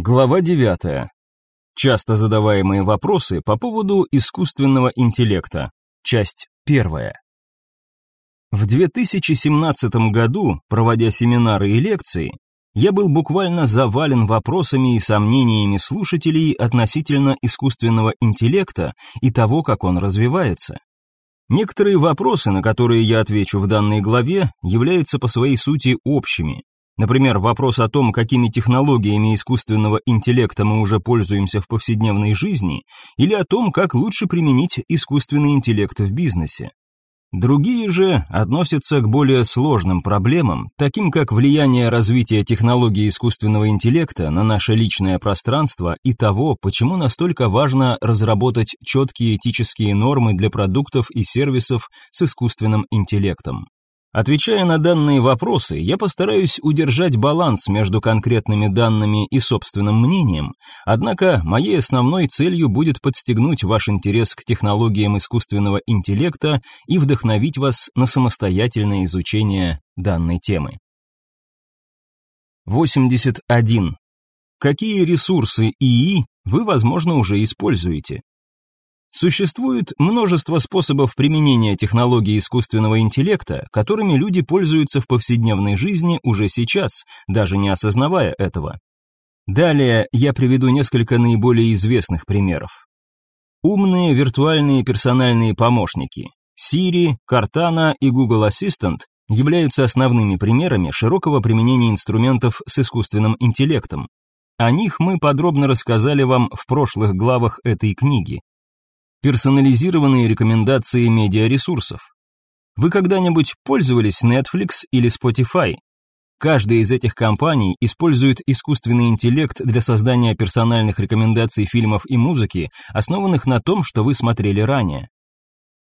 Глава 9. Часто задаваемые вопросы по поводу искусственного интеллекта. Часть 1. В 2017 году, проводя семинары и лекции, я был буквально завален вопросами и сомнениями слушателей относительно искусственного интеллекта и того, как он развивается. Некоторые вопросы, на которые я отвечу в данной главе, являются по своей сути общими, Например, вопрос о том, какими технологиями искусственного интеллекта мы уже пользуемся в повседневной жизни, или о том, как лучше применить искусственный интеллект в бизнесе. Другие же относятся к более сложным проблемам, таким как влияние развития технологий искусственного интеллекта на наше личное пространство и того, почему настолько важно разработать четкие этические нормы для продуктов и сервисов с искусственным интеллектом. Отвечая на данные вопросы, я постараюсь удержать баланс между конкретными данными и собственным мнением, однако моей основной целью будет подстегнуть ваш интерес к технологиям искусственного интеллекта и вдохновить вас на самостоятельное изучение данной темы. 81. Какие ресурсы ИИ вы, возможно, уже используете? Существует множество способов применения технологий искусственного интеллекта, которыми люди пользуются в повседневной жизни уже сейчас, даже не осознавая этого. Далее я приведу несколько наиболее известных примеров. Умные виртуальные персональные помощники Siri, Cortana и Google Assistant являются основными примерами широкого применения инструментов с искусственным интеллектом. О них мы подробно рассказали вам в прошлых главах этой книги персонализированные рекомендации медиаресурсов. Вы когда-нибудь пользовались Netflix или Spotify? Каждая из этих компаний использует искусственный интеллект для создания персональных рекомендаций фильмов и музыки, основанных на том, что вы смотрели ранее.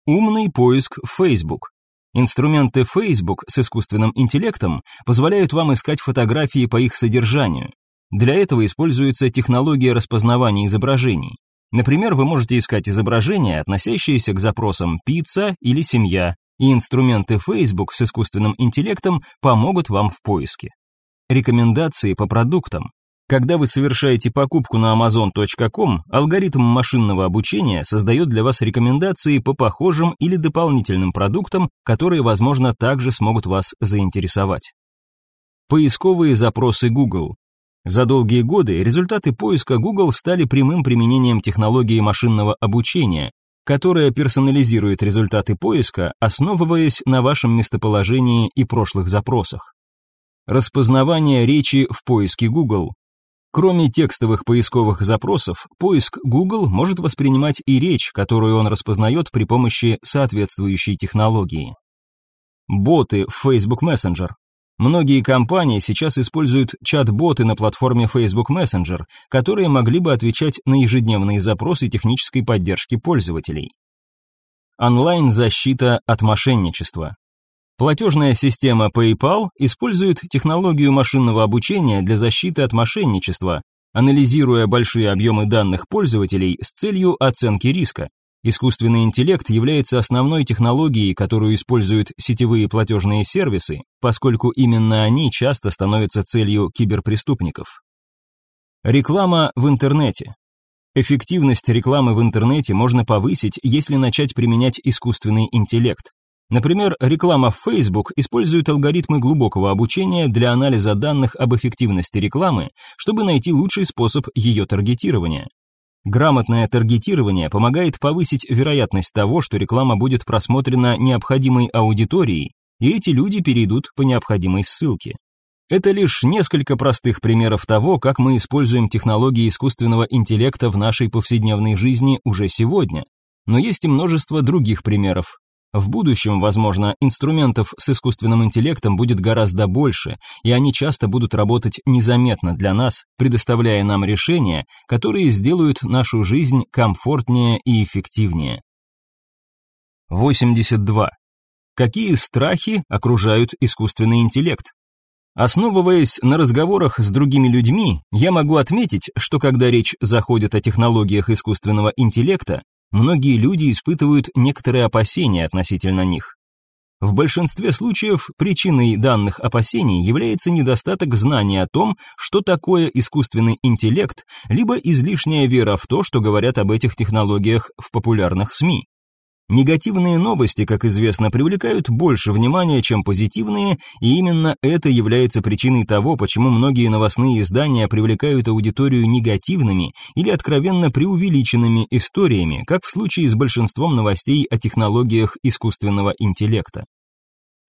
Умный поиск в Facebook. Инструменты Facebook с искусственным интеллектом позволяют вам искать фотографии по их содержанию. Для этого используется технология распознавания изображений. Например, вы можете искать изображения, относящиеся к запросам «пицца» или «семья», и инструменты Facebook с искусственным интеллектом помогут вам в поиске. Рекомендации по продуктам. Когда вы совершаете покупку на amazon.com, алгоритм машинного обучения создает для вас рекомендации по похожим или дополнительным продуктам, которые, возможно, также смогут вас заинтересовать. Поисковые запросы Google. За долгие годы результаты поиска Google стали прямым применением технологии машинного обучения, которая персонализирует результаты поиска, основываясь на вашем местоположении и прошлых запросах. Распознавание речи в поиске Google. Кроме текстовых поисковых запросов, поиск Google может воспринимать и речь, которую он распознает при помощи соответствующей технологии. Боты в Facebook Messenger. Многие компании сейчас используют чат-боты на платформе Facebook Messenger, которые могли бы отвечать на ежедневные запросы технической поддержки пользователей. Онлайн-защита от мошенничества. Платежная система PayPal использует технологию машинного обучения для защиты от мошенничества, анализируя большие объемы данных пользователей с целью оценки риска. Искусственный интеллект является основной технологией, которую используют сетевые платежные сервисы, поскольку именно они часто становятся целью киберпреступников. Реклама в интернете. Эффективность рекламы в интернете можно повысить, если начать применять искусственный интеллект. Например, реклама в Facebook использует алгоритмы глубокого обучения для анализа данных об эффективности рекламы, чтобы найти лучший способ ее таргетирования. Грамотное таргетирование помогает повысить вероятность того, что реклама будет просмотрена необходимой аудиторией, и эти люди перейдут по необходимой ссылке. Это лишь несколько простых примеров того, как мы используем технологии искусственного интеллекта в нашей повседневной жизни уже сегодня. Но есть и множество других примеров. В будущем, возможно, инструментов с искусственным интеллектом будет гораздо больше, и они часто будут работать незаметно для нас, предоставляя нам решения, которые сделают нашу жизнь комфортнее и эффективнее. 82. Какие страхи окружают искусственный интеллект? Основываясь на разговорах с другими людьми, я могу отметить, что когда речь заходит о технологиях искусственного интеллекта, многие люди испытывают некоторые опасения относительно них. В большинстве случаев причиной данных опасений является недостаток знания о том, что такое искусственный интеллект, либо излишняя вера в то, что говорят об этих технологиях в популярных СМИ. Негативные новости, как известно, привлекают больше внимания, чем позитивные, и именно это является причиной того, почему многие новостные издания привлекают аудиторию негативными или откровенно преувеличенными историями, как в случае с большинством новостей о технологиях искусственного интеллекта.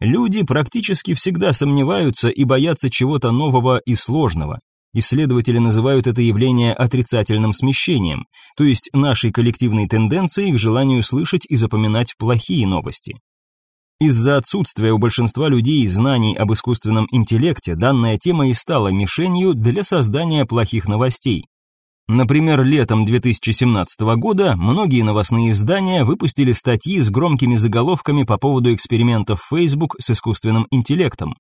Люди практически всегда сомневаются и боятся чего-то нового и сложного. Исследователи называют это явление отрицательным смещением, то есть нашей коллективной тенденцией к желанию слышать и запоминать плохие новости. Из-за отсутствия у большинства людей знаний об искусственном интеллекте данная тема и стала мишенью для создания плохих новостей. Например, летом 2017 года многие новостные издания выпустили статьи с громкими заголовками по поводу экспериментов Facebook с искусственным интеллектом.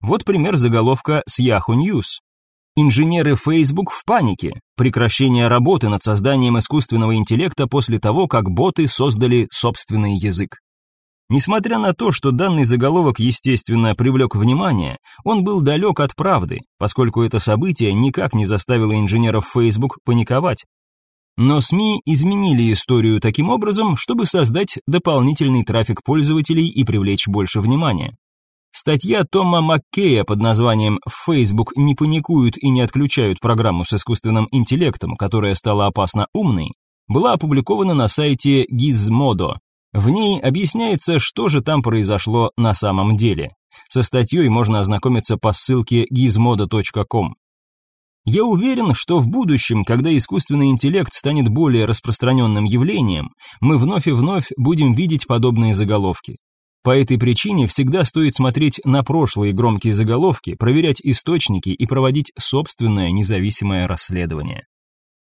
Вот пример заголовка с Yahoo News. Инженеры Facebook в панике. Прекращение работы над созданием искусственного интеллекта после того, как боты создали собственный язык. Несмотря на то, что данный заголовок, естественно, привлек внимание, он был далек от правды, поскольку это событие никак не заставило инженеров Facebook паниковать. Но СМИ изменили историю таким образом, чтобы создать дополнительный трафик пользователей и привлечь больше внимания. Статья Тома Маккея под названием «Facebook не паникуют и не отключают программу с искусственным интеллектом, которая стала опасно умной», была опубликована на сайте Gizmodo. В ней объясняется, что же там произошло на самом деле. Со статьей можно ознакомиться по ссылке gizmodo.com. Я уверен, что в будущем, когда искусственный интеллект станет более распространенным явлением, мы вновь и вновь будем видеть подобные заголовки. По этой причине всегда стоит смотреть на прошлые громкие заголовки, проверять источники и проводить собственное независимое расследование.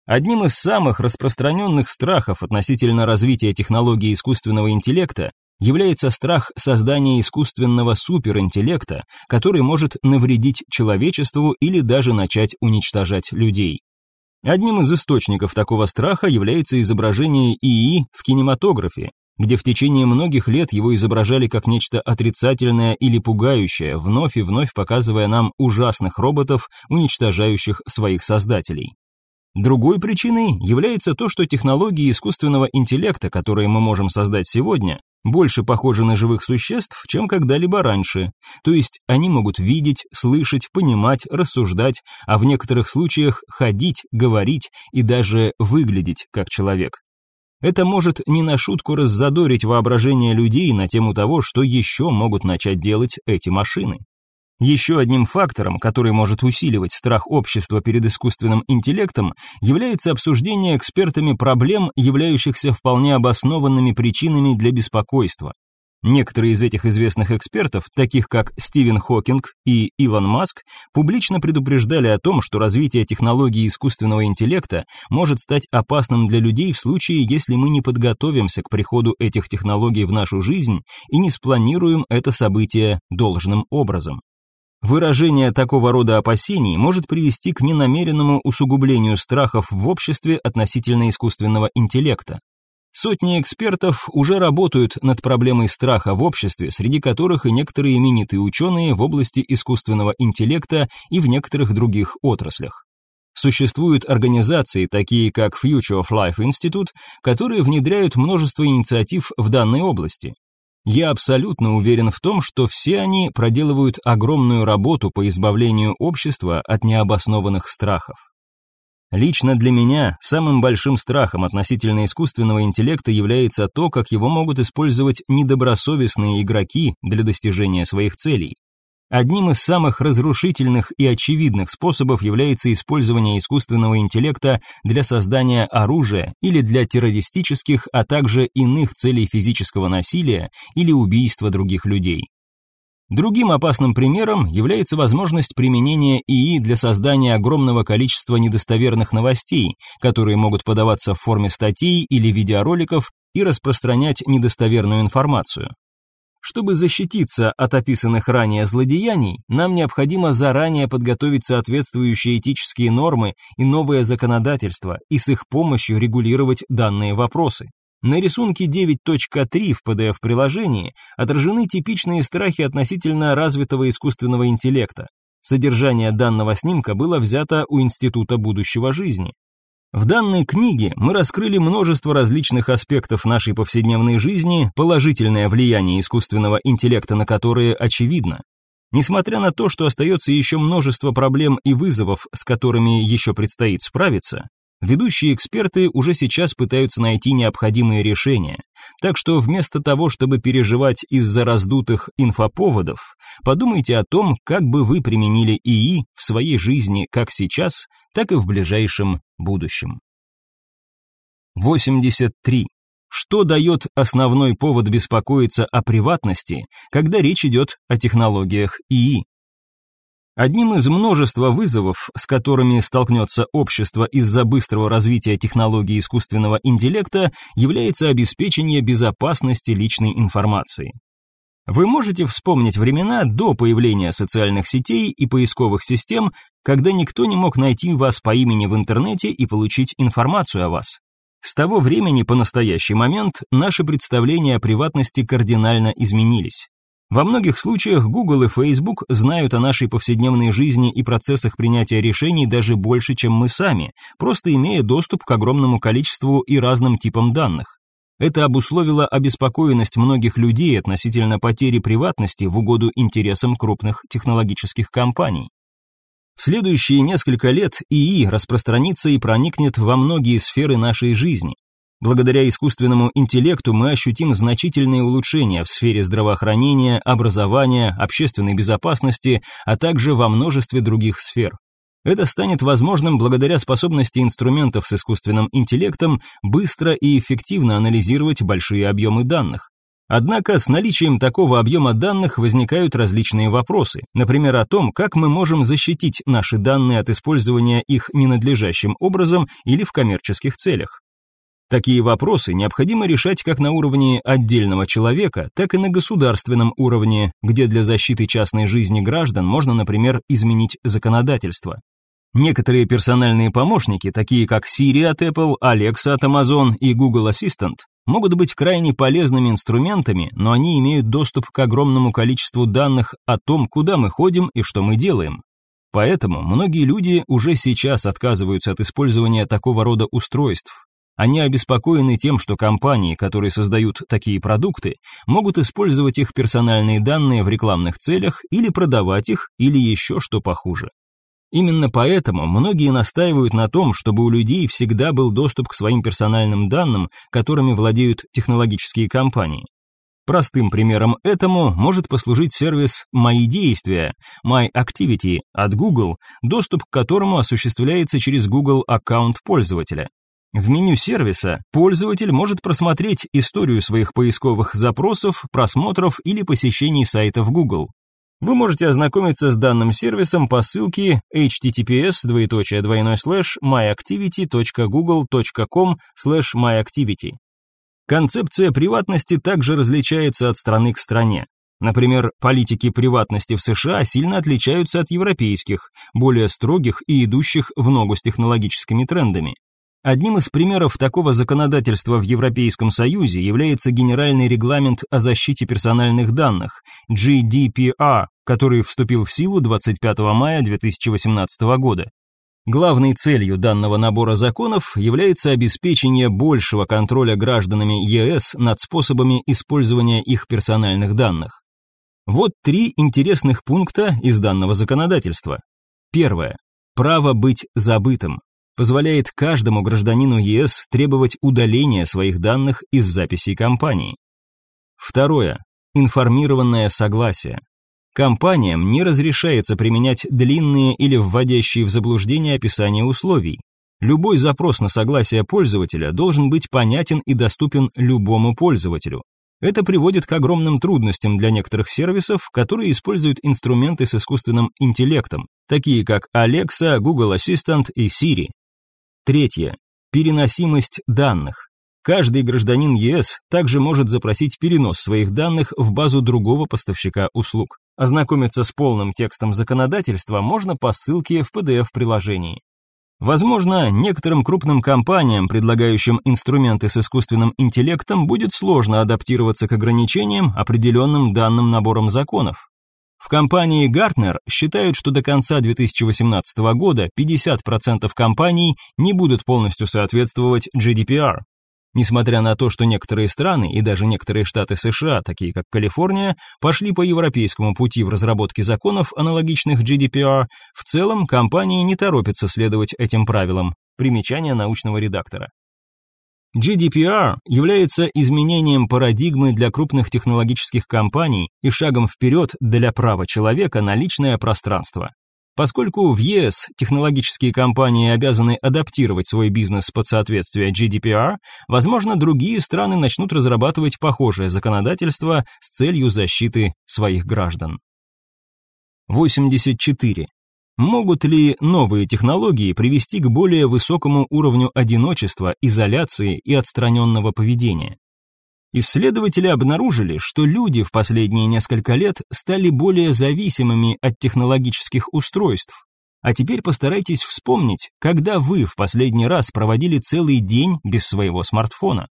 Одним из самых распространенных страхов относительно развития технологии искусственного интеллекта является страх создания искусственного суперинтеллекта, который может навредить человечеству или даже начать уничтожать людей. Одним из источников такого страха является изображение ИИ в кинематографе, где в течение многих лет его изображали как нечто отрицательное или пугающее, вновь и вновь показывая нам ужасных роботов, уничтожающих своих создателей. Другой причиной является то, что технологии искусственного интеллекта, которые мы можем создать сегодня, больше похожи на живых существ, чем когда-либо раньше. То есть они могут видеть, слышать, понимать, рассуждать, а в некоторых случаях ходить, говорить и даже выглядеть как человек. Это может не на шутку раззадорить воображение людей на тему того, что еще могут начать делать эти машины. Еще одним фактором, который может усиливать страх общества перед искусственным интеллектом, является обсуждение экспертами проблем, являющихся вполне обоснованными причинами для беспокойства. Некоторые из этих известных экспертов, таких как Стивен Хокинг и Илон Маск, публично предупреждали о том, что развитие технологий искусственного интеллекта может стать опасным для людей в случае, если мы не подготовимся к приходу этих технологий в нашу жизнь и не спланируем это событие должным образом. Выражение такого рода опасений может привести к ненамеренному усугублению страхов в обществе относительно искусственного интеллекта. Сотни экспертов уже работают над проблемой страха в обществе, среди которых и некоторые именитые ученые в области искусственного интеллекта и в некоторых других отраслях. Существуют организации, такие как Future of Life Institute, которые внедряют множество инициатив в данной области. Я абсолютно уверен в том, что все они проделывают огромную работу по избавлению общества от необоснованных страхов. Лично для меня самым большим страхом относительно искусственного интеллекта является то, как его могут использовать недобросовестные игроки для достижения своих целей. Одним из самых разрушительных и очевидных способов является использование искусственного интеллекта для создания оружия или для террористических, а также иных целей физического насилия или убийства других людей. Другим опасным примером является возможность применения ИИ для создания огромного количества недостоверных новостей, которые могут подаваться в форме статей или видеороликов и распространять недостоверную информацию. Чтобы защититься от описанных ранее злодеяний, нам необходимо заранее подготовить соответствующие этические нормы и новое законодательство и с их помощью регулировать данные вопросы. На рисунке 9.3 в PDF-приложении отражены типичные страхи относительно развитого искусственного интеллекта. Содержание данного снимка было взято у Института будущего жизни. В данной книге мы раскрыли множество различных аспектов нашей повседневной жизни, положительное влияние искусственного интеллекта на которые очевидно. Несмотря на то, что остается еще множество проблем и вызовов, с которыми еще предстоит справиться, ведущие эксперты уже сейчас пытаются найти необходимые решения. Так что вместо того, чтобы переживать из-за раздутых инфоповодов, подумайте о том, как бы вы применили ИИ в своей жизни как сейчас, так и в ближайшем будущем. 83. Что дает основной повод беспокоиться о приватности, когда речь идет о технологиях ИИ? Одним из множества вызовов, с которыми столкнется общество из-за быстрого развития технологий искусственного интеллекта, является обеспечение безопасности личной информации. Вы можете вспомнить времена до появления социальных сетей и поисковых систем, когда никто не мог найти вас по имени в интернете и получить информацию о вас. С того времени по настоящий момент наши представления о приватности кардинально изменились. Во многих случаях Google и Facebook знают о нашей повседневной жизни и процессах принятия решений даже больше, чем мы сами, просто имея доступ к огромному количеству и разным типам данных. Это обусловило обеспокоенность многих людей относительно потери приватности в угоду интересам крупных технологических компаний. В следующие несколько лет ИИ распространится и проникнет во многие сферы нашей жизни. Благодаря искусственному интеллекту мы ощутим значительные улучшения в сфере здравоохранения, образования, общественной безопасности, а также во множестве других сфер. Это станет возможным благодаря способности инструментов с искусственным интеллектом быстро и эффективно анализировать большие объемы данных. Однако с наличием такого объема данных возникают различные вопросы, например, о том, как мы можем защитить наши данные от использования их ненадлежащим образом или в коммерческих целях. Такие вопросы необходимо решать как на уровне отдельного человека, так и на государственном уровне, где для защиты частной жизни граждан можно, например, изменить законодательство. Некоторые персональные помощники, такие как Siri от Apple, Alexa от Amazon и Google Assistant, могут быть крайне полезными инструментами, но они имеют доступ к огромному количеству данных о том, куда мы ходим и что мы делаем. Поэтому многие люди уже сейчас отказываются от использования такого рода устройств. Они обеспокоены тем, что компании, которые создают такие продукты, могут использовать их персональные данные в рекламных целях или продавать их, или еще что похуже. Именно поэтому многие настаивают на том, чтобы у людей всегда был доступ к своим персональным данным, которыми владеют технологические компании. Простым примером этому может послужить сервис «Мои действия» My Activity от Google, доступ к которому осуществляется через Google аккаунт пользователя. В меню сервиса пользователь может просмотреть историю своих поисковых запросов, просмотров или посещений сайтов Google. Вы можете ознакомиться с данным сервисом по ссылке https myactivity.google.com myactivity. Концепция приватности также различается от страны к стране. Например, политики приватности в США сильно отличаются от европейских, более строгих и идущих в ногу с технологическими трендами. Одним из примеров такого законодательства в Европейском Союзе является Генеральный регламент о защите персональных данных, GDPR, который вступил в силу 25 мая 2018 года. Главной целью данного набора законов является обеспечение большего контроля гражданами ЕС над способами использования их персональных данных. Вот три интересных пункта из данного законодательства. Первое. Право быть забытым позволяет каждому гражданину ЕС требовать удаления своих данных из записей компании. Второе. Информированное согласие. Компаниям не разрешается применять длинные или вводящие в заблуждение описания условий. Любой запрос на согласие пользователя должен быть понятен и доступен любому пользователю. Это приводит к огромным трудностям для некоторых сервисов, которые используют инструменты с искусственным интеллектом, такие как Alexa, Google Assistant и Siri. Третье. Переносимость данных. Каждый гражданин ЕС также может запросить перенос своих данных в базу другого поставщика услуг. Ознакомиться с полным текстом законодательства можно по ссылке в PDF-приложении. Возможно, некоторым крупным компаниям, предлагающим инструменты с искусственным интеллектом, будет сложно адаптироваться к ограничениям, определенным данным набором законов. В компании Gartner считают, что до конца 2018 года 50% компаний не будут полностью соответствовать GDPR. Несмотря на то, что некоторые страны и даже некоторые штаты США, такие как Калифорния, пошли по европейскому пути в разработке законов, аналогичных GDPR, в целом компании не торопятся следовать этим правилам. Примечание научного редактора. GDPR является изменением парадигмы для крупных технологических компаний и шагом вперед для права человека на личное пространство. Поскольку в ЕС технологические компании обязаны адаптировать свой бизнес под соответствие GDPR, возможно, другие страны начнут разрабатывать похожее законодательство с целью защиты своих граждан. 84. Могут ли новые технологии привести к более высокому уровню одиночества, изоляции и отстраненного поведения? Исследователи обнаружили, что люди в последние несколько лет стали более зависимыми от технологических устройств. А теперь постарайтесь вспомнить, когда вы в последний раз проводили целый день без своего смартфона.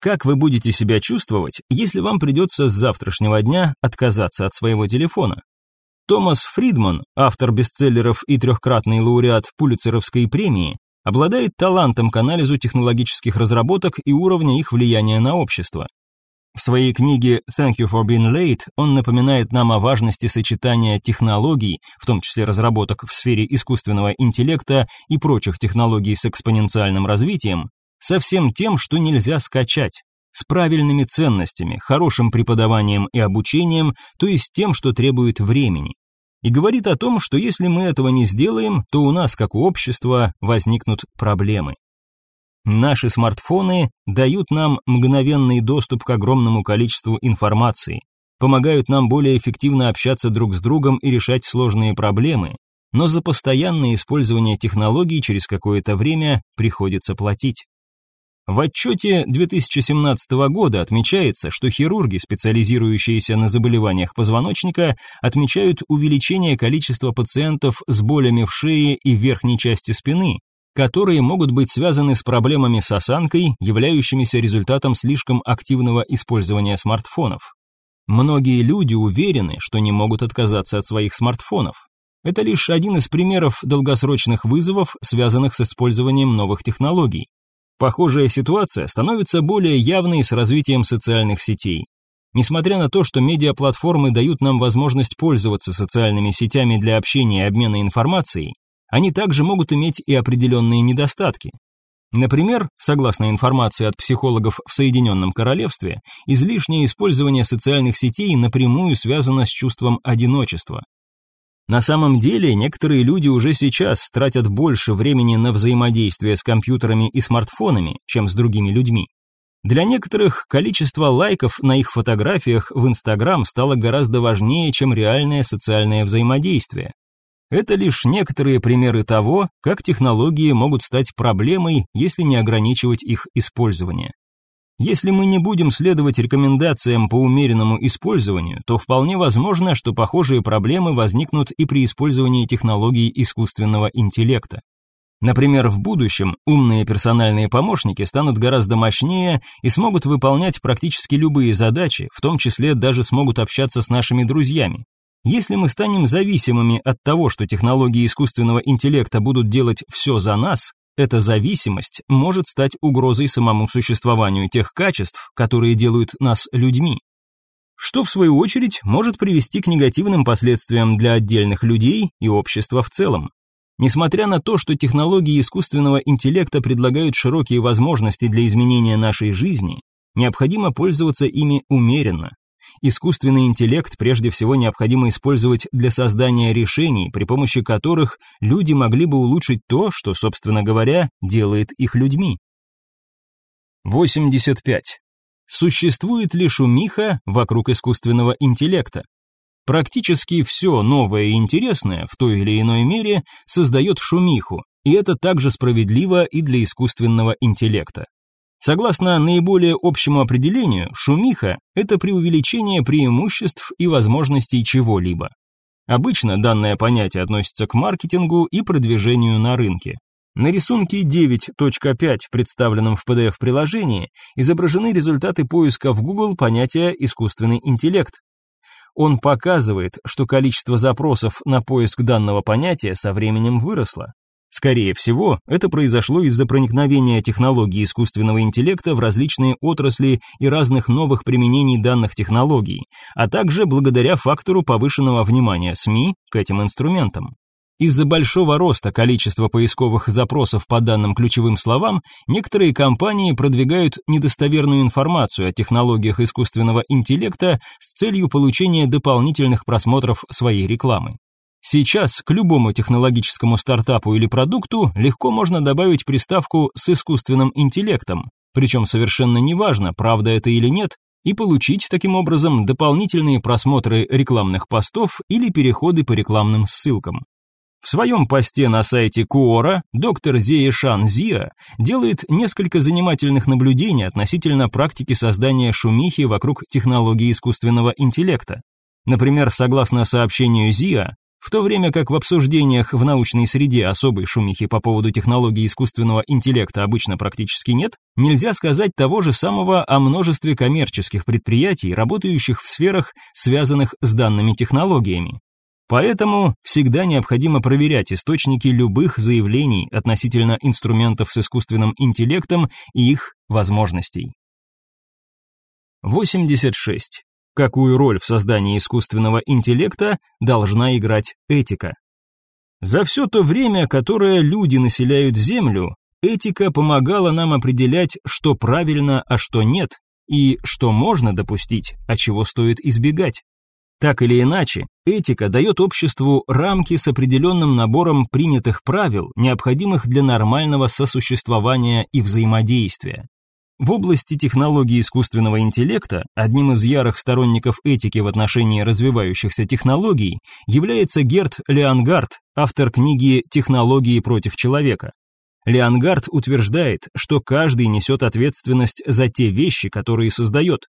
Как вы будете себя чувствовать, если вам придется с завтрашнего дня отказаться от своего телефона? Томас Фридман, автор бестселлеров и трехкратный лауреат Пулитцеровской премии, обладает талантом к анализу технологических разработок и уровня их влияния на общество. В своей книге Thank you for being late он напоминает нам о важности сочетания технологий, в том числе разработок в сфере искусственного интеллекта и прочих технологий с экспоненциальным развитием, со всем тем, что нельзя скачать, с правильными ценностями, хорошим преподаванием и обучением, то есть тем, что требует времени и говорит о том, что если мы этого не сделаем, то у нас, как у общества, возникнут проблемы. Наши смартфоны дают нам мгновенный доступ к огромному количеству информации, помогают нам более эффективно общаться друг с другом и решать сложные проблемы, но за постоянное использование технологий через какое-то время приходится платить. В отчете 2017 года отмечается, что хирурги, специализирующиеся на заболеваниях позвоночника, отмечают увеличение количества пациентов с болями в шее и верхней части спины, которые могут быть связаны с проблемами с осанкой, являющимися результатом слишком активного использования смартфонов. Многие люди уверены, что не могут отказаться от своих смартфонов. Это лишь один из примеров долгосрочных вызовов, связанных с использованием новых технологий. Похожая ситуация становится более явной с развитием социальных сетей. Несмотря на то, что медиаплатформы дают нам возможность пользоваться социальными сетями для общения и обмена информацией, они также могут иметь и определенные недостатки. Например, согласно информации от психологов в Соединенном Королевстве, излишнее использование социальных сетей напрямую связано с чувством одиночества. На самом деле, некоторые люди уже сейчас тратят больше времени на взаимодействие с компьютерами и смартфонами, чем с другими людьми. Для некоторых количество лайков на их фотографиях в Инстаграм стало гораздо важнее, чем реальное социальное взаимодействие. Это лишь некоторые примеры того, как технологии могут стать проблемой, если не ограничивать их использование. Если мы не будем следовать рекомендациям по умеренному использованию, то вполне возможно, что похожие проблемы возникнут и при использовании технологий искусственного интеллекта. Например, в будущем умные персональные помощники станут гораздо мощнее и смогут выполнять практически любые задачи, в том числе даже смогут общаться с нашими друзьями. Если мы станем зависимыми от того, что технологии искусственного интеллекта будут делать все за нас, эта зависимость может стать угрозой самому существованию тех качеств, которые делают нас людьми. Что, в свою очередь, может привести к негативным последствиям для отдельных людей и общества в целом. Несмотря на то, что технологии искусственного интеллекта предлагают широкие возможности для изменения нашей жизни, необходимо пользоваться ими умеренно. Искусственный интеллект прежде всего необходимо использовать для создания решений, при помощи которых люди могли бы улучшить то, что, собственно говоря, делает их людьми. 85. Существует ли шумиха вокруг искусственного интеллекта? Практически все новое и интересное в той или иной мере создает шумиху, и это также справедливо и для искусственного интеллекта. Согласно наиболее общему определению, шумиха – это преувеличение преимуществ и возможностей чего-либо. Обычно данное понятие относится к маркетингу и продвижению на рынке. На рисунке 9.5, представленном в PDF-приложении, изображены результаты поиска в Google понятия «искусственный интеллект». Он показывает, что количество запросов на поиск данного понятия со временем выросло. Скорее всего, это произошло из-за проникновения технологий искусственного интеллекта в различные отрасли и разных новых применений данных технологий, а также благодаря фактору повышенного внимания СМИ к этим инструментам. Из-за большого роста количества поисковых запросов по данным ключевым словам, некоторые компании продвигают недостоверную информацию о технологиях искусственного интеллекта с целью получения дополнительных просмотров своей рекламы. Сейчас к любому технологическому стартапу или продукту легко можно добавить приставку с искусственным интеллектом, причем совершенно неважно, правда это или нет, и получить таким образом дополнительные просмотры рекламных постов или переходы по рекламным ссылкам. В своем посте на сайте Куора доктор Зеешан Зия делает несколько занимательных наблюдений относительно практики создания шумихи вокруг технологии искусственного интеллекта. Например, согласно сообщению Зия, в то время как в обсуждениях в научной среде особой шумихи по поводу технологии искусственного интеллекта обычно практически нет, нельзя сказать того же самого о множестве коммерческих предприятий, работающих в сферах, связанных с данными технологиями. Поэтому всегда необходимо проверять источники любых заявлений относительно инструментов с искусственным интеллектом и их возможностей. 86. Какую роль в создании искусственного интеллекта должна играть этика? За все то время, которое люди населяют Землю, этика помогала нам определять, что правильно, а что нет, и что можно допустить, а чего стоит избегать. Так или иначе, этика дает обществу рамки с определенным набором принятых правил, необходимых для нормального сосуществования и взаимодействия. В области технологии искусственного интеллекта одним из ярых сторонников этики в отношении развивающихся технологий является Герт Леонгард, автор книги «Технологии против человека». Леонгард утверждает, что каждый несет ответственность за те вещи, которые создает,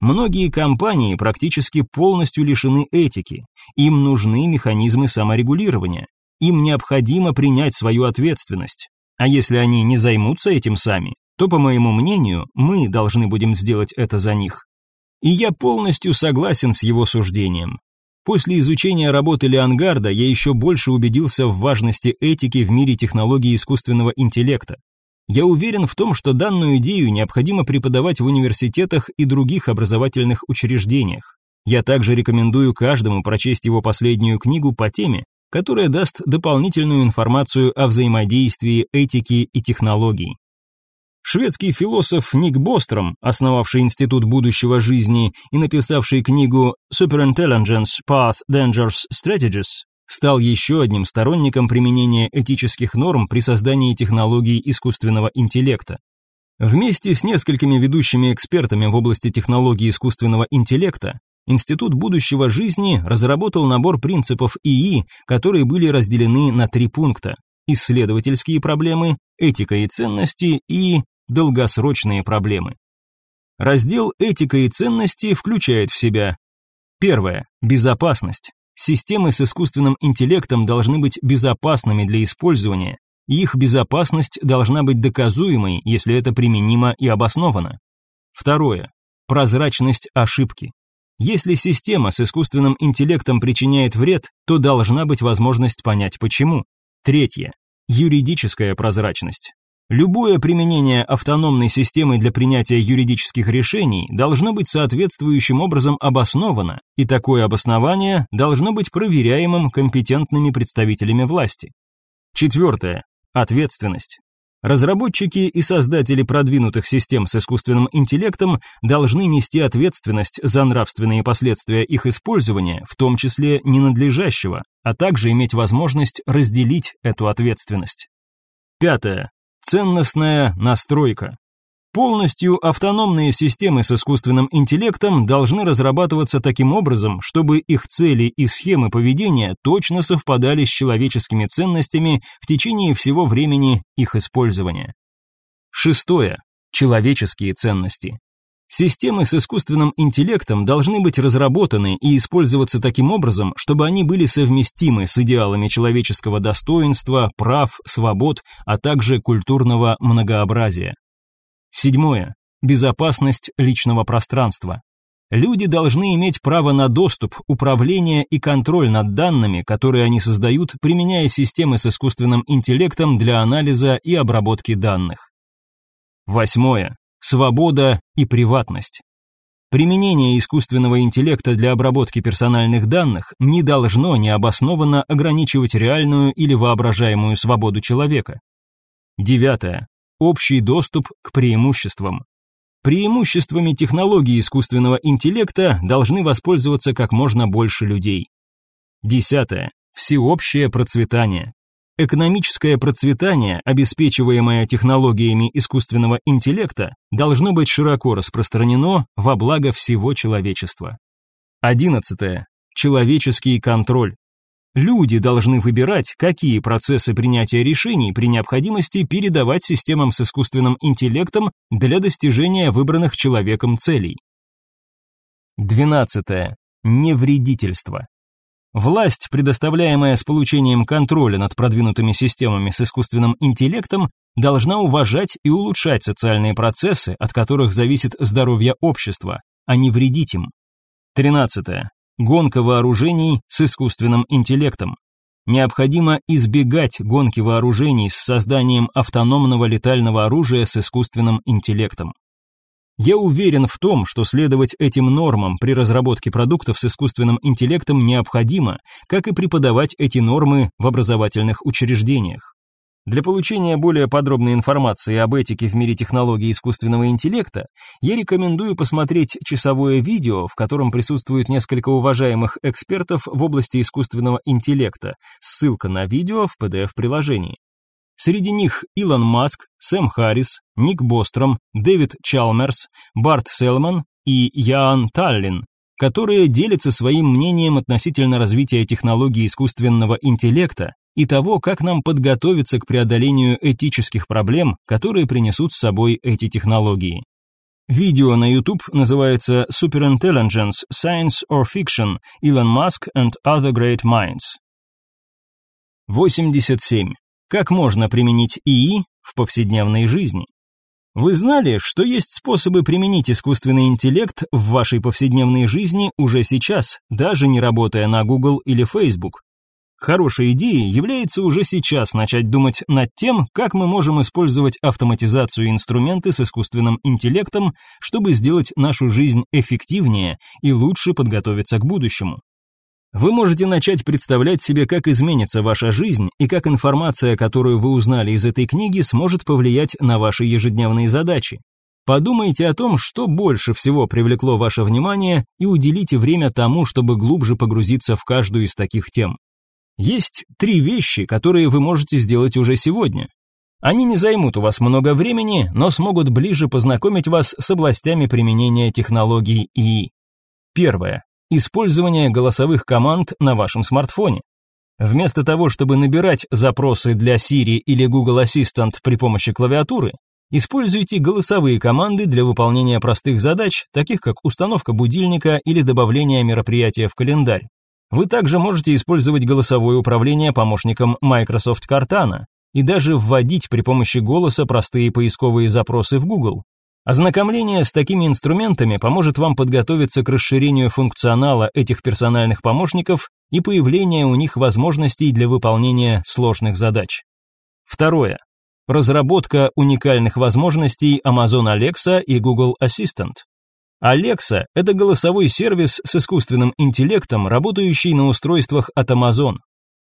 Многие компании практически полностью лишены этики. Им нужны механизмы саморегулирования. Им необходимо принять свою ответственность. А если они не займутся этим сами, то, по моему мнению, мы должны будем сделать это за них. И я полностью согласен с его суждением. После изучения работы Леонгарда я еще больше убедился в важности этики в мире технологий искусственного интеллекта. Я уверен в том, что данную идею необходимо преподавать в университетах и других образовательных учреждениях. Я также рекомендую каждому прочесть его последнюю книгу по теме, которая даст дополнительную информацию о взаимодействии этики и технологий. Шведский философ Ник Бостром, основавший Институт будущего жизни и написавший книгу Superintelligence Path Dangers Strategies, стал еще одним сторонником применения этических норм при создании технологий искусственного интеллекта. Вместе с несколькими ведущими экспертами в области технологий искусственного интеллекта Институт будущего жизни разработал набор принципов ИИ, которые были разделены на три пункта: исследовательские проблемы, этика и ценности и долгосрочные проблемы. Раздел этика и ценности включает в себя первое безопасность. Системы с искусственным интеллектом должны быть безопасными для использования, и их безопасность должна быть доказуемой, если это применимо и обосновано. Второе. Прозрачность ошибки. Если система с искусственным интеллектом причиняет вред, то должна быть возможность понять почему. Третье. Юридическая прозрачность. Любое применение автономной системы для принятия юридических решений должно быть соответствующим образом обосновано, и такое обоснование должно быть проверяемым компетентными представителями власти. Четвертое. Ответственность. Разработчики и создатели продвинутых систем с искусственным интеллектом должны нести ответственность за нравственные последствия их использования, в том числе ненадлежащего, а также иметь возможность разделить эту ответственность. Пятое. Ценностная настройка. Полностью автономные системы с искусственным интеллектом должны разрабатываться таким образом, чтобы их цели и схемы поведения точно совпадали с человеческими ценностями в течение всего времени их использования. Шестое. Человеческие ценности. Системы с искусственным интеллектом должны быть разработаны и использоваться таким образом, чтобы они были совместимы с идеалами человеческого достоинства, прав, свобод, а также культурного многообразия. Седьмое. Безопасность личного пространства. Люди должны иметь право на доступ, управление и контроль над данными, которые они создают, применяя системы с искусственным интеллектом для анализа и обработки данных. Восьмое. Свобода и приватность. Применение искусственного интеллекта для обработки персональных данных не должно необоснованно ограничивать реальную или воображаемую свободу человека. Девятое. Общий доступ к преимуществам. Преимуществами технологий искусственного интеллекта должны воспользоваться как можно больше людей. Десятое. Всеобщее процветание. Экономическое процветание, обеспечиваемое технологиями искусственного интеллекта, должно быть широко распространено во благо всего человечества. Одиннадцатое. Человеческий контроль. Люди должны выбирать, какие процессы принятия решений при необходимости передавать системам с искусственным интеллектом для достижения выбранных человеком целей. 12. Невредительство. Власть, предоставляемая с получением контроля над продвинутыми системами с искусственным интеллектом, должна уважать и улучшать социальные процессы, от которых зависит здоровье общества, а не вредить им. 13. Гонка вооружений с искусственным интеллектом. Необходимо избегать гонки вооружений с созданием автономного летального оружия с искусственным интеллектом. Я уверен в том, что следовать этим нормам при разработке продуктов с искусственным интеллектом необходимо, как и преподавать эти нормы в образовательных учреждениях. Для получения более подробной информации об этике в мире технологий искусственного интеллекта, я рекомендую посмотреть часовое видео, в котором присутствуют несколько уважаемых экспертов в области искусственного интеллекта. Ссылка на видео в PDF-приложении. Среди них Илон Маск, Сэм Харрис, Ник Бостром, Дэвид Чалмерс, Барт Селман и Яан Таллин, которые делятся своим мнением относительно развития технологий искусственного интеллекта и того, как нам подготовиться к преодолению этических проблем, которые принесут с собой эти технологии. Видео на YouTube называется Superintelligence, Science or Fiction, Elon Musk and Other Great Minds. 87. Как можно применить ИИ в повседневной жизни? Вы знали, что есть способы применить искусственный интеллект в вашей повседневной жизни уже сейчас, даже не работая на Google или Facebook? Хорошей идеей является уже сейчас начать думать над тем, как мы можем использовать автоматизацию и инструменты с искусственным интеллектом, чтобы сделать нашу жизнь эффективнее и лучше подготовиться к будущему. Вы можете начать представлять себе, как изменится ваша жизнь и как информация, которую вы узнали из этой книги, сможет повлиять на ваши ежедневные задачи. Подумайте о том, что больше всего привлекло ваше внимание и уделите время тому, чтобы глубже погрузиться в каждую из таких тем. Есть три вещи, которые вы можете сделать уже сегодня. Они не займут у вас много времени, но смогут ближе познакомить вас с областями применения технологий ИИ. Первое. Использование голосовых команд на вашем смартфоне. Вместо того, чтобы набирать запросы для Siri или Google Assistant при помощи клавиатуры, используйте голосовые команды для выполнения простых задач, таких как установка будильника или добавление мероприятия в календарь. Вы также можете использовать голосовое управление помощником Microsoft Cortana и даже вводить при помощи голоса простые поисковые запросы в Google. Ознакомление с такими инструментами поможет вам подготовиться к расширению функционала этих персональных помощников и появлению у них возможностей для выполнения сложных задач. Второе. Разработка уникальных возможностей Amazon Alexa и Google Assistant. Alexa – это голосовой сервис с искусственным интеллектом, работающий на устройствах от Amazon.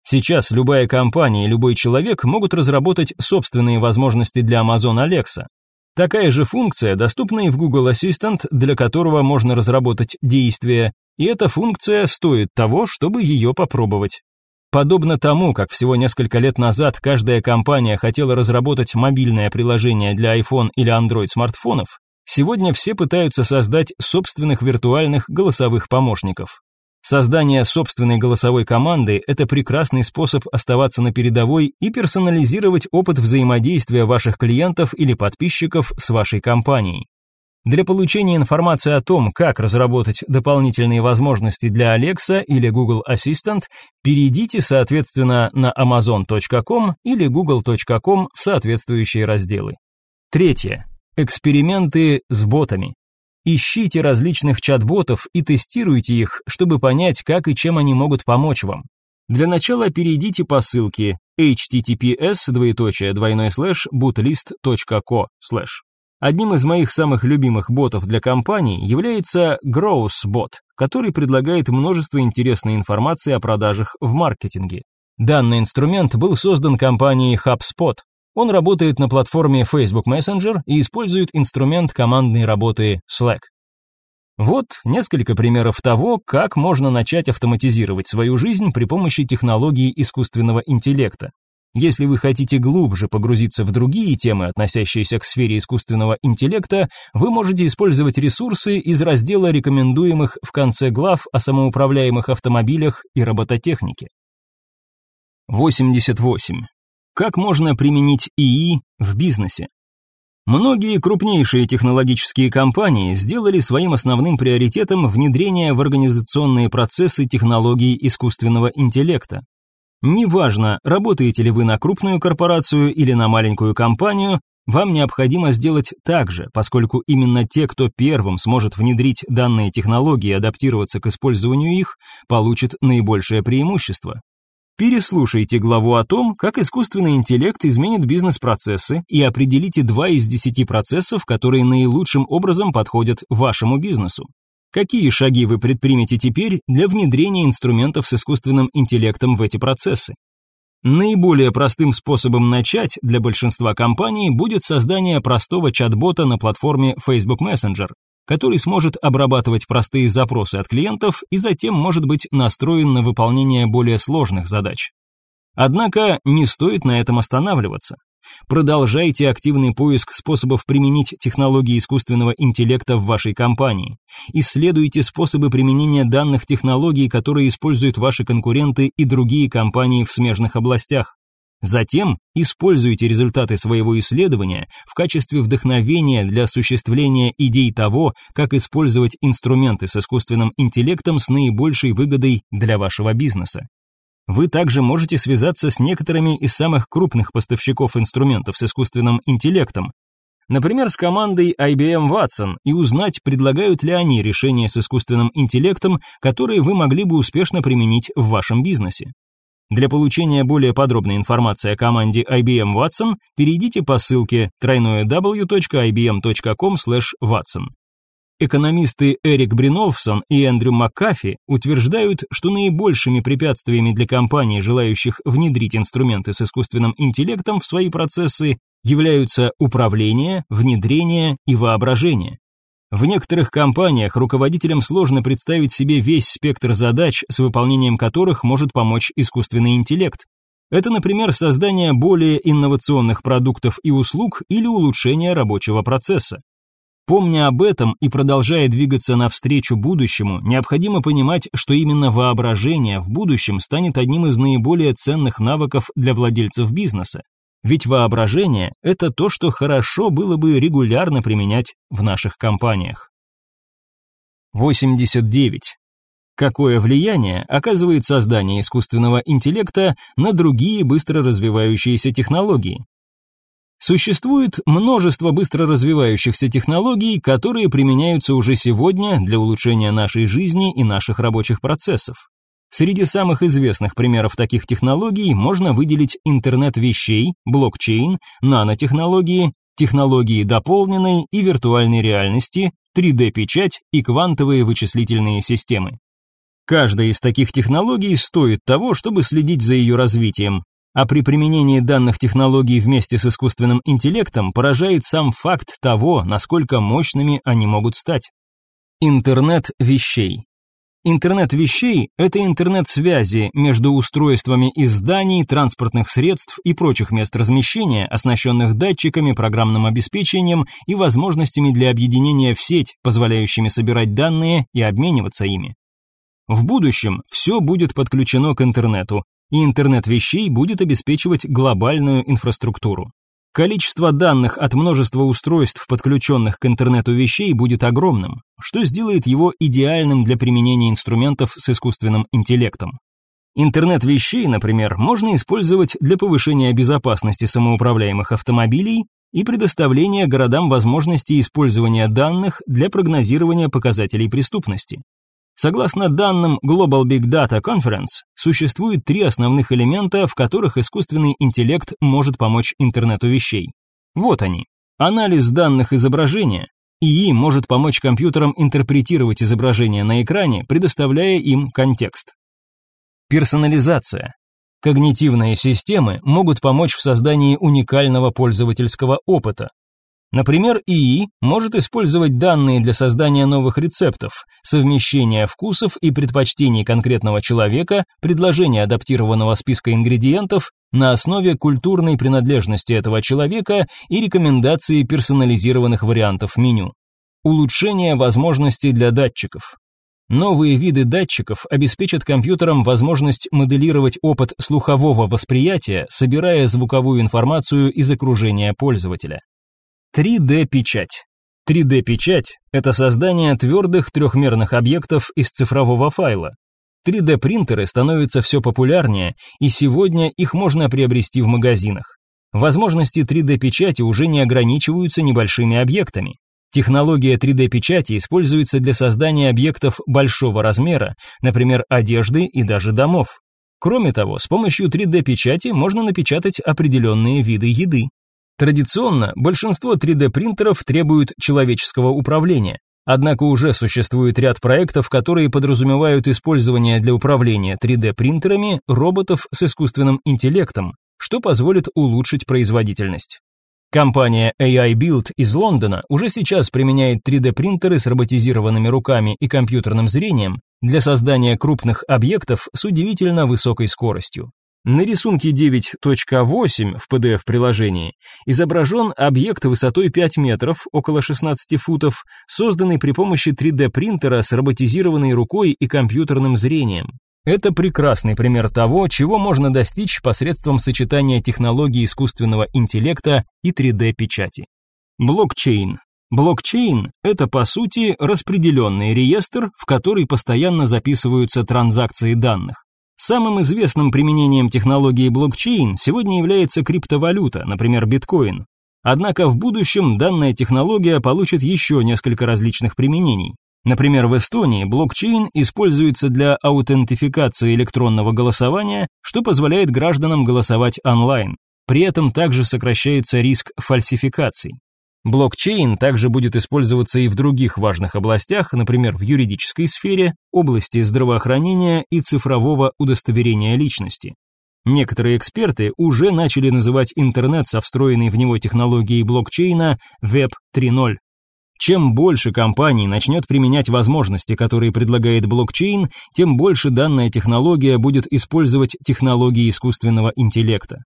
Сейчас любая компания и любой человек могут разработать собственные возможности для Amazon Alexa. Такая же функция доступна и в Google Assistant, для которого можно разработать действия, и эта функция стоит того, чтобы ее попробовать. Подобно тому, как всего несколько лет назад каждая компания хотела разработать мобильное приложение для iPhone или Android смартфонов, Сегодня все пытаются создать собственных виртуальных голосовых помощников. Создание собственной голосовой команды – это прекрасный способ оставаться на передовой и персонализировать опыт взаимодействия ваших клиентов или подписчиков с вашей компанией. Для получения информации о том, как разработать дополнительные возможности для Alexa или Google Assistant, перейдите, соответственно, на amazon.com или google.com в соответствующие разделы. Третье. Эксперименты с ботами. Ищите различных чат-ботов и тестируйте их, чтобы понять, как и чем они могут помочь вам. Для начала перейдите по ссылке https двоеточие двойной слэш bootlist.co. Одним из моих самых любимых ботов для компаний является GrowthBot, который предлагает множество интересной информации о продажах в маркетинге. Данный инструмент был создан компанией HubSpot. Он работает на платформе Facebook Messenger и использует инструмент командной работы Slack. Вот несколько примеров того, как можно начать автоматизировать свою жизнь при помощи технологии искусственного интеллекта. Если вы хотите глубже погрузиться в другие темы, относящиеся к сфере искусственного интеллекта, вы можете использовать ресурсы из раздела рекомендуемых в конце глав о самоуправляемых автомобилях и робототехнике. 88. Как можно применить ИИ в бизнесе? Многие крупнейшие технологические компании сделали своим основным приоритетом внедрение в организационные процессы технологий искусственного интеллекта. Неважно, работаете ли вы на крупную корпорацию или на маленькую компанию, вам необходимо сделать так же, поскольку именно те, кто первым сможет внедрить данные технологии и адаптироваться к использованию их, получат наибольшее преимущество. Переслушайте главу о том, как искусственный интеллект изменит бизнес-процессы и определите два из десяти процессов, которые наилучшим образом подходят вашему бизнесу. Какие шаги вы предпримете теперь для внедрения инструментов с искусственным интеллектом в эти процессы? Наиболее простым способом начать для большинства компаний будет создание простого чат-бота на платформе Facebook Messenger, который сможет обрабатывать простые запросы от клиентов и затем может быть настроен на выполнение более сложных задач. Однако не стоит на этом останавливаться. Продолжайте активный поиск способов применить технологии искусственного интеллекта в вашей компании. Исследуйте способы применения данных технологий, которые используют ваши конкуренты и другие компании в смежных областях. Затем используйте результаты своего исследования в качестве вдохновения для осуществления идей того, как использовать инструменты с искусственным интеллектом с наибольшей выгодой для вашего бизнеса. Вы также можете связаться с некоторыми из самых крупных поставщиков инструментов с искусственным интеллектом, например, с командой IBM Watson, и узнать, предлагают ли они решения с искусственным интеллектом, которые вы могли бы успешно применить в вашем бизнесе. Для получения более подробной информации о команде IBM Watson перейдите по ссылке www.ibm.com/watson. Экономисты Эрик Бринолфсон и Эндрю Маккафи утверждают, что наибольшими препятствиями для компаний, желающих внедрить инструменты с искусственным интеллектом в свои процессы, являются управление, внедрение и воображение. В некоторых компаниях руководителям сложно представить себе весь спектр задач, с выполнением которых может помочь искусственный интеллект. Это, например, создание более инновационных продуктов и услуг или улучшение рабочего процесса. Помня об этом и продолжая двигаться навстречу будущему, необходимо понимать, что именно воображение в будущем станет одним из наиболее ценных навыков для владельцев бизнеса. Ведь воображение – это то, что хорошо было бы регулярно применять в наших компаниях. 89. Какое влияние оказывает создание искусственного интеллекта на другие быстро развивающиеся технологии? Существует множество быстро развивающихся технологий, которые применяются уже сегодня для улучшения нашей жизни и наших рабочих процессов. Среди самых известных примеров таких технологий можно выделить интернет вещей, блокчейн, нанотехнологии, технологии дополненной и виртуальной реальности, 3D-печать и квантовые вычислительные системы. Каждая из таких технологий стоит того, чтобы следить за ее развитием, а при применении данных технологий вместе с искусственным интеллектом поражает сам факт того, насколько мощными они могут стать. Интернет вещей. Интернет вещей – это интернет-связи между устройствами из зданий, транспортных средств и прочих мест размещения, оснащенных датчиками, программным обеспечением и возможностями для объединения в сеть, позволяющими собирать данные и обмениваться ими. В будущем все будет подключено к интернету, и интернет вещей будет обеспечивать глобальную инфраструктуру. Количество данных от множества устройств, подключенных к интернету вещей, будет огромным, что сделает его идеальным для применения инструментов с искусственным интеллектом. Интернет вещей, например, можно использовать для повышения безопасности самоуправляемых автомобилей и предоставления городам возможности использования данных для прогнозирования показателей преступности. Согласно данным Global Big Data Conference, существует три основных элемента, в которых искусственный интеллект может помочь интернету вещей. Вот они. Анализ данных изображения. ИИ может помочь компьютерам интерпретировать изображение на экране, предоставляя им контекст. Персонализация. Когнитивные системы могут помочь в создании уникального пользовательского опыта, Например, ИИ может использовать данные для создания новых рецептов, совмещения вкусов и предпочтений конкретного человека, предложения адаптированного списка ингредиентов на основе культурной принадлежности этого человека и рекомендации персонализированных вариантов меню. Улучшение возможностей для датчиков. Новые виды датчиков обеспечат компьютерам возможность моделировать опыт слухового восприятия, собирая звуковую информацию из окружения пользователя. 3D-печать. 3D-печать – это создание твердых трехмерных объектов из цифрового файла. 3D-принтеры становятся все популярнее, и сегодня их можно приобрести в магазинах. Возможности 3D-печати уже не ограничиваются небольшими объектами. Технология 3D-печати используется для создания объектов большого размера, например, одежды и даже домов. Кроме того, с помощью 3D-печати можно напечатать определенные виды еды. Традиционно большинство 3D-принтеров требуют человеческого управления. Однако уже существует ряд проектов, которые подразумевают использование для управления 3D-принтерами роботов с искусственным интеллектом, что позволит улучшить производительность. Компания AI Build из Лондона уже сейчас применяет 3D-принтеры с роботизированными руками и компьютерным зрением для создания крупных объектов с удивительно высокой скоростью. На рисунке 9.8 в PDF-приложении изображен объект высотой 5 метров, около 16 футов, созданный при помощи 3D-принтера с роботизированной рукой и компьютерным зрением. Это прекрасный пример того, чего можно достичь посредством сочетания технологий искусственного интеллекта и 3D-печати. Блокчейн. Блокчейн – это, по сути, распределенный реестр, в который постоянно записываются транзакции данных. Самым известным применением технологии блокчейн сегодня является криптовалюта, например, биткоин. Однако в будущем данная технология получит еще несколько различных применений. Например, в Эстонии блокчейн используется для аутентификации электронного голосования, что позволяет гражданам голосовать онлайн. При этом также сокращается риск фальсификаций. Блокчейн также будет использоваться и в других важных областях, например, в юридической сфере, области здравоохранения и цифрового удостоверения личности. Некоторые эксперты уже начали называть интернет со встроенной в него технологией блокчейна Web 3.0. Чем больше компаний начнет применять возможности, которые предлагает блокчейн, тем больше данная технология будет использовать технологии искусственного интеллекта.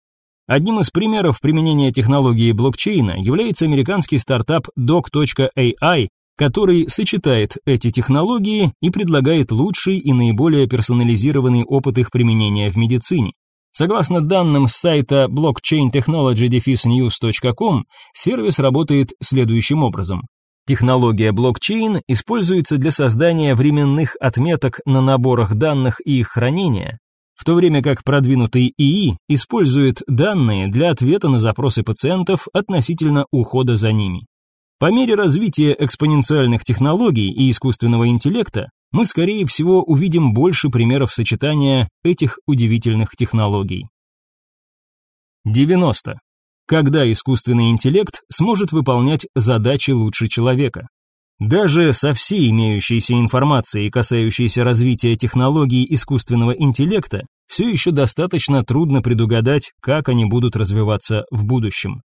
Одним из примеров применения технологии блокчейна является американский стартап Doc.ai, который сочетает эти технологии и предлагает лучший и наиболее персонализированный опыт их применения в медицине. Согласно данным с сайта blockchaintechnology-news.com, сервис работает следующим образом. Технология блокчейн используется для создания временных отметок на наборах данных и их хранения, в то время как продвинутый ИИ использует данные для ответа на запросы пациентов относительно ухода за ними. По мере развития экспоненциальных технологий и искусственного интеллекта, мы, скорее всего, увидим больше примеров сочетания этих удивительных технологий. 90. Когда искусственный интеллект сможет выполнять задачи лучше человека? Даже со всей имеющейся информацией, касающейся развития технологий искусственного интеллекта, все еще достаточно трудно предугадать, как они будут развиваться в будущем.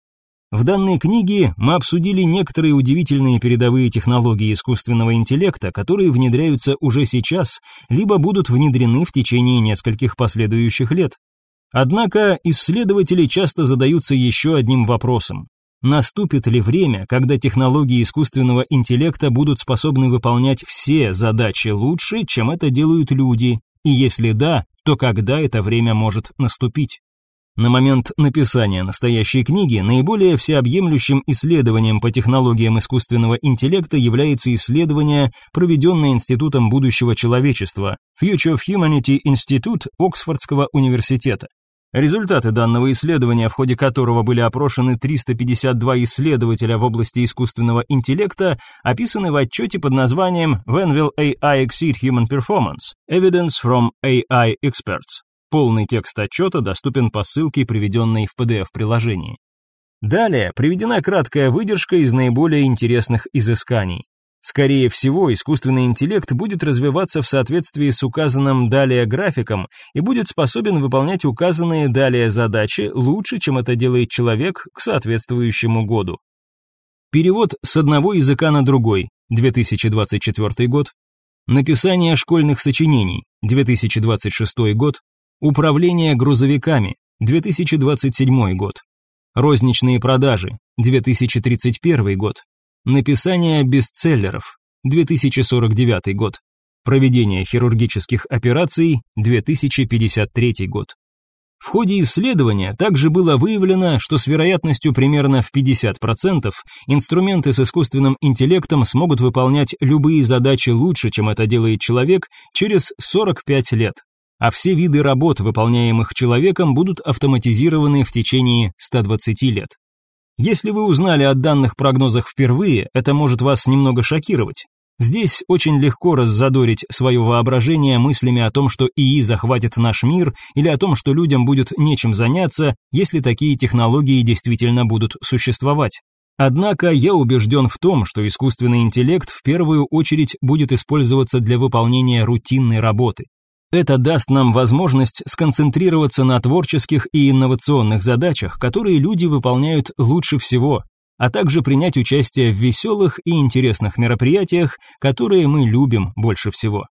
В данной книге мы обсудили некоторые удивительные передовые технологии искусственного интеллекта, которые внедряются уже сейчас, либо будут внедрены в течение нескольких последующих лет. Однако исследователи часто задаются еще одним вопросом. Наступит ли время, когда технологии искусственного интеллекта будут способны выполнять все задачи лучше, чем это делают люди? И если да, то когда это время может наступить? На момент написания настоящей книги наиболее всеобъемлющим исследованием по технологиям искусственного интеллекта является исследование, проведенное Институтом будущего человечества Future of Humanity Institute Оксфордского университета. Результаты данного исследования, в ходе которого были опрошены 352 исследователя в области искусственного интеллекта, описаны в отчете под названием When will AI exceed human performance? Evidence from AI experts. Полный текст отчета доступен по ссылке, приведенной в PDF-приложении. Далее приведена краткая выдержка из наиболее интересных изысканий. Скорее всего, искусственный интеллект будет развиваться в соответствии с указанным далее графиком и будет способен выполнять указанные далее задачи лучше, чем это делает человек к соответствующему году. Перевод с одного языка на другой, 2024 год. Написание школьных сочинений, 2026 год. Управление грузовиками, 2027 год. Розничные продажи, 2031 год. Написание бестселлеров, 2049 год. Проведение хирургических операций, 2053 год. В ходе исследования также было выявлено, что с вероятностью примерно в 50% инструменты с искусственным интеллектом смогут выполнять любые задачи лучше, чем это делает человек, через 45 лет а все виды работ, выполняемых человеком, будут автоматизированы в течение 120 лет. Если вы узнали о данных прогнозах впервые, это может вас немного шокировать. Здесь очень легко раззадорить свое воображение мыслями о том, что ИИ захватит наш мир, или о том, что людям будет нечем заняться, если такие технологии действительно будут существовать. Однако я убежден в том, что искусственный интеллект в первую очередь будет использоваться для выполнения рутинной работы. Это даст нам возможность сконцентрироваться на творческих и инновационных задачах, которые люди выполняют лучше всего, а также принять участие в веселых и интересных мероприятиях, которые мы любим больше всего.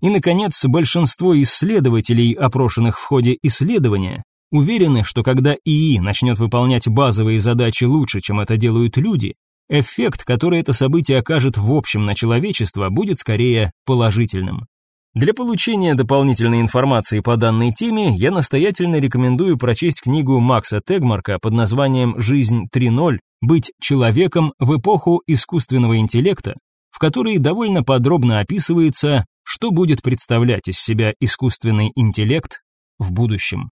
И, наконец, большинство исследователей, опрошенных в ходе исследования, уверены, что когда ИИ начнет выполнять базовые задачи лучше, чем это делают люди, эффект, который это событие окажет в общем на человечество, будет скорее положительным. Для получения дополнительной информации по данной теме я настоятельно рекомендую прочесть книгу Макса Тегмарка под названием «Жизнь 3.0. Быть человеком в эпоху искусственного интеллекта», в которой довольно подробно описывается, что будет представлять из себя искусственный интеллект в будущем.